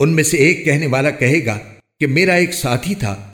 ان میں سے ایک کہنے والا کہے گا کہ میرا ایک ساتھی تھا